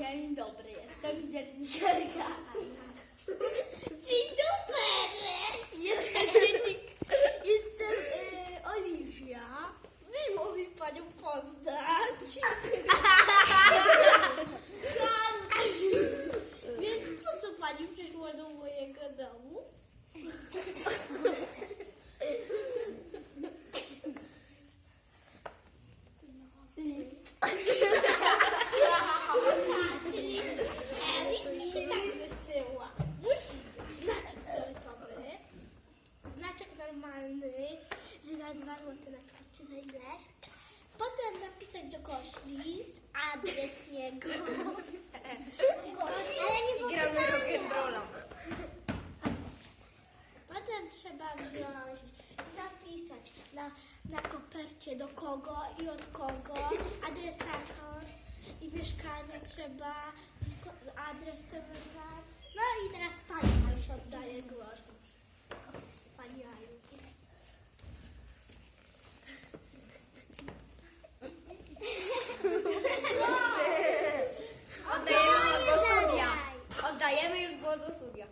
Dzień dobry, jestem dziennikarka. Dzień dobry! Jestem dziennik... Jestem y, Oliwia. Miło mi panią poznać. Normalny, że za dwa złote na przykład, czy za ileś. Potem napisać do kogoś list, adres niego. Ale nie rock'n'rolla. Potem trzeba wziąć i napisać na, na kopercie do kogo i od kogo, adresator i mieszkanie trzeba, adres trzeba 我都输掉